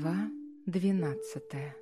Глава двенадцатая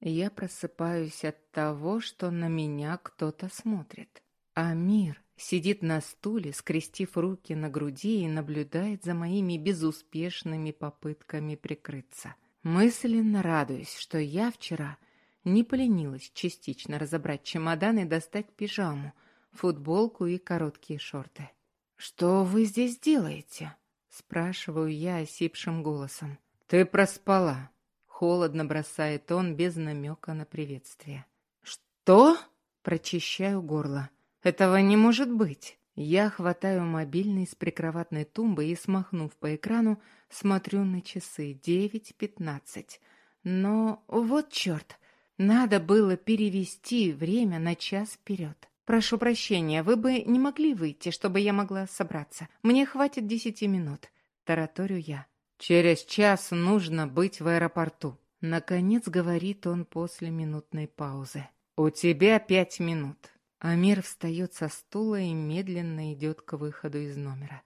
Я просыпаюсь от того, что на меня кто-то смотрит. Амир сидит на стуле, скрестив руки на груди и наблюдает за моими безуспешными попытками прикрыться. Мысленно радуюсь, что я вчера не поленилась частично разобрать чемодан и достать пижаму, футболку и короткие шорты. «Что вы здесь делаете?» — спрашиваю я осипшим голосом. «Ты проспала», — холодно бросает он без намека на приветствие. «Что?» — прочищаю горло. «Этого не может быть». Я хватаю мобильный с прикроватной тумбы и, смахнув по экрану, смотрю на часы. Девять пятнадцать. Но вот черт, надо было перевести время на час вперед. «Прошу прощения, вы бы не могли выйти, чтобы я могла собраться? Мне хватит десяти минут», — тараторю я. «Через час нужно быть в аэропорту», — наконец говорит он после минутной паузы. «У тебя пять минут». Амир встает со стула и медленно идет к выходу из номера.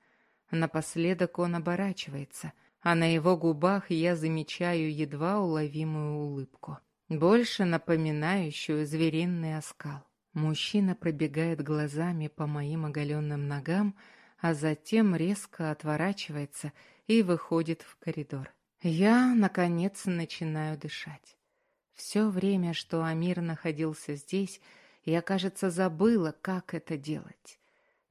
Напоследок он оборачивается, а на его губах я замечаю едва уловимую улыбку, больше напоминающую звериный оскал. Мужчина пробегает глазами по моим оголенным ногам, а затем резко отворачивается и выходит в коридор. Я, наконец, начинаю дышать. Все время, что Амир находился здесь, я, кажется, забыла, как это делать.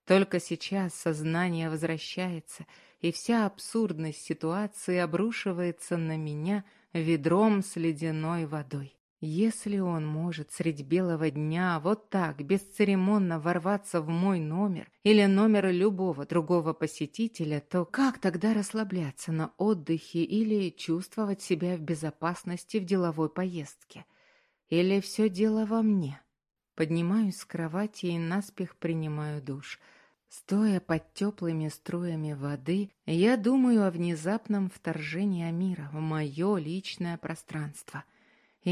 Только сейчас сознание возвращается, и вся абсурдность ситуации обрушивается на меня ведром с ледяной водой. Если он может средь белого дня вот так бесцеремонно ворваться в мой номер или номер любого другого посетителя, то как тогда расслабляться на отдыхе или чувствовать себя в безопасности в деловой поездке? Или все дело во мне? Поднимаюсь с кровати и наспех принимаю душ. Стоя под теплыми струями воды, я думаю о внезапном вторжении мира в мое личное пространство —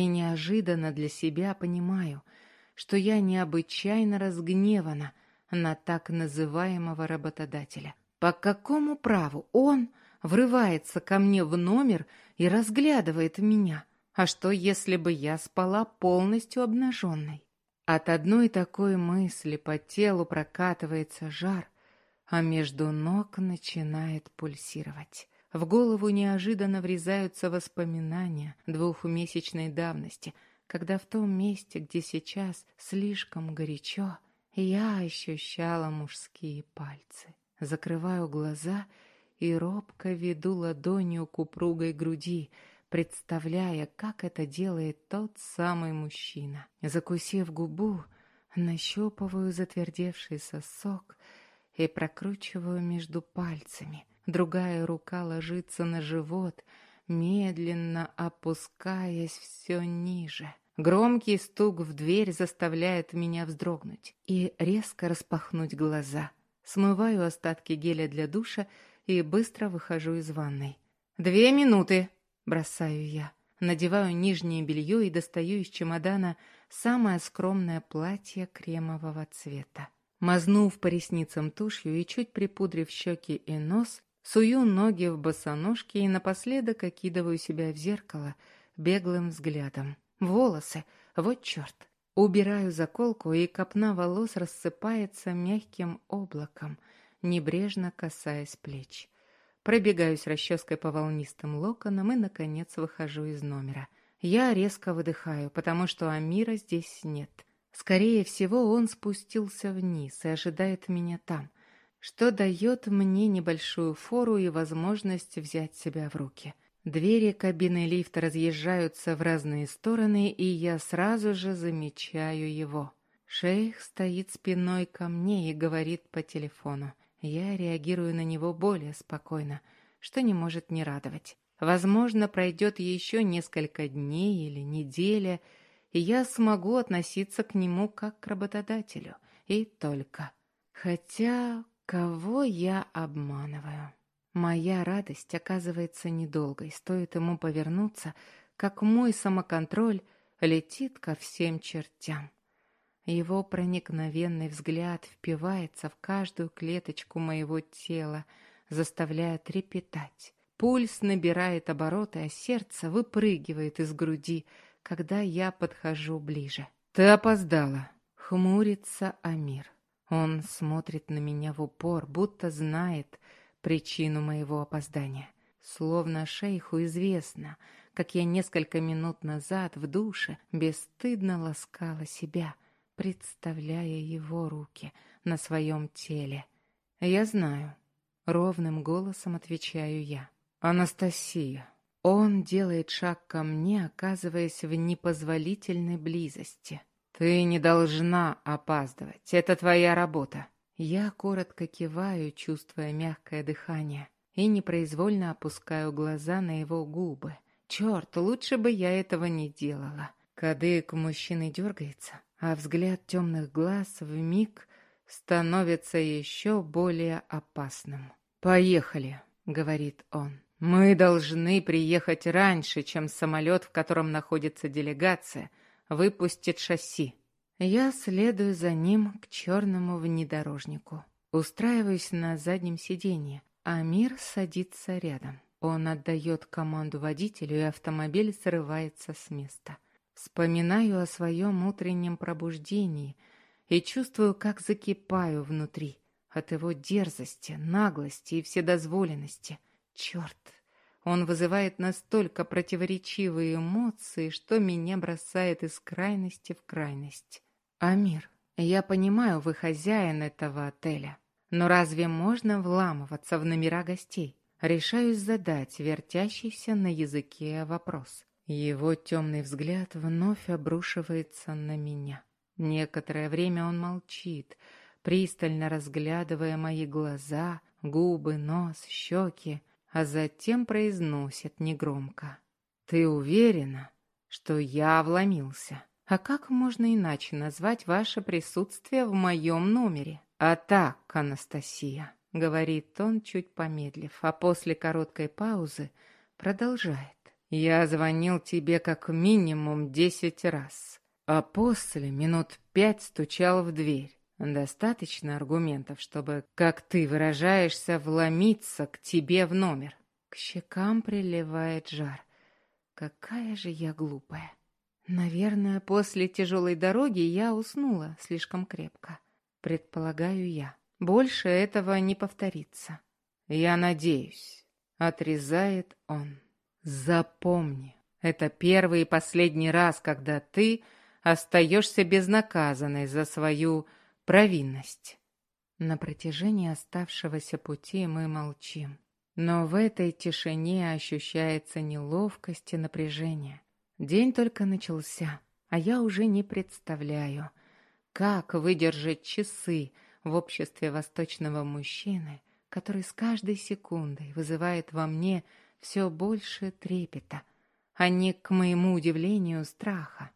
и неожиданно для себя понимаю, что я необычайно разгневана на так называемого работодателя. По какому праву он врывается ко мне в номер и разглядывает меня? А что, если бы я спала полностью обнаженной? От одной такой мысли по телу прокатывается жар, а между ног начинает пульсировать. В голову неожиданно врезаются воспоминания двухмесячной давности, когда в том месте, где сейчас слишком горячо, я ощущала мужские пальцы. Закрываю глаза и робко веду ладонью к упругой груди, представляя, как это делает тот самый мужчина. Закусив губу, нащупываю затвердевший сосок и прокручиваю между пальцами — Другая рука ложится на живот, медленно опускаясь все ниже. Громкий стук в дверь заставляет меня вздрогнуть и резко распахнуть глаза. Смываю остатки геля для душа и быстро выхожу из ванной. «Две минуты!» – бросаю я. Надеваю нижнее белье и достаю из чемодана самое скромное платье кремового цвета. Мазнув по ресницам тушью и чуть припудрив щеки и нос, Сую ноги в босоножки и напоследок окидываю себя в зеркало беглым взглядом. Волосы, вот черт. Убираю заколку, и копна волос рассыпается мягким облаком, небрежно касаясь плеч. Пробегаюсь расческой по волнистым локонам и, наконец, выхожу из номера. Я резко выдыхаю, потому что Амира здесь нет. Скорее всего, он спустился вниз и ожидает меня там что дает мне небольшую фору и возможность взять себя в руки. Двери кабины лифта разъезжаются в разные стороны, и я сразу же замечаю его. Шейх стоит спиной ко мне и говорит по телефону. Я реагирую на него более спокойно, что не может не радовать. Возможно, пройдет еще несколько дней или неделя, и я смогу относиться к нему как к работодателю. И только. Хотя Кого я обманываю? Моя радость оказывается недолгой. Стоит ему повернуться, как мой самоконтроль летит ко всем чертям. Его проникновенный взгляд впивается в каждую клеточку моего тела, заставляя трепетать. Пульс набирает обороты, а сердце выпрыгивает из груди, когда я подхожу ближе. «Ты опоздала», — хмурится Амир. Он смотрит на меня в упор, будто знает причину моего опоздания. Словно шейху известно, как я несколько минут назад в душе бесстыдно ласкала себя, представляя его руки на своем теле. Я знаю, ровным голосом отвечаю я. Анастасия. Он делает шаг ко мне, оказываясь в непозволительной близости. Ты не должна опаздывать. Это твоя работа. Я коротко киваю, чувствуя мягкое дыхание, и непроизвольно опускаю глаза на его губы. Черт, лучше бы я этого не делала. Кадык мужчины дергается, а взгляд темных глаз в миг становится еще более опасным. «Поехали», — говорит он. «Мы должны приехать раньше, чем самолет, в котором находится делегация, выпустит шасси». Я следую за ним к черному внедорожнику. Устраиваюсь на заднем сиденье, а Мир садится рядом. Он отдает команду водителю, и автомобиль срывается с места. Вспоминаю о своем утреннем пробуждении и чувствую, как закипаю внутри от его дерзости, наглости и вседозволенности. Черт! Он вызывает настолько противоречивые эмоции, что меня бросает из крайности в крайность. «Амир, я понимаю, вы хозяин этого отеля, но разве можно вламываться в номера гостей? Решаюсь задать вертящийся на языке вопрос. Его темный взгляд вновь обрушивается на меня. Некоторое время он молчит, пристально разглядывая мои глаза, губы, нос, щеки, а затем произносит негромко. «Ты уверена, что я вломился? А как можно иначе назвать ваше присутствие в моем номере? А так, Анастасия». — говорит он, чуть помедлив, а после короткой паузы продолжает. «Я звонил тебе как минимум десять раз, а после минут пять стучал в дверь. Достаточно аргументов, чтобы, как ты выражаешься, вломиться к тебе в номер». К щекам приливает жар. Какая же я глупая. Наверное, после тяжелой дороги я уснула слишком крепко. Предполагаю я. Больше этого не повторится. Я надеюсь, отрезает он. Запомни, это первый и последний раз, когда ты остаешься безнаказанной за свою провинность. На протяжении оставшегося пути мы молчим. Но в этой тишине ощущается неловкость и напряжение. День только начался, а я уже не представляю, как выдержать часы, в обществе восточного мужчины, который с каждой секундой вызывает во мне все больше трепета, а не, к моему удивлению, страха.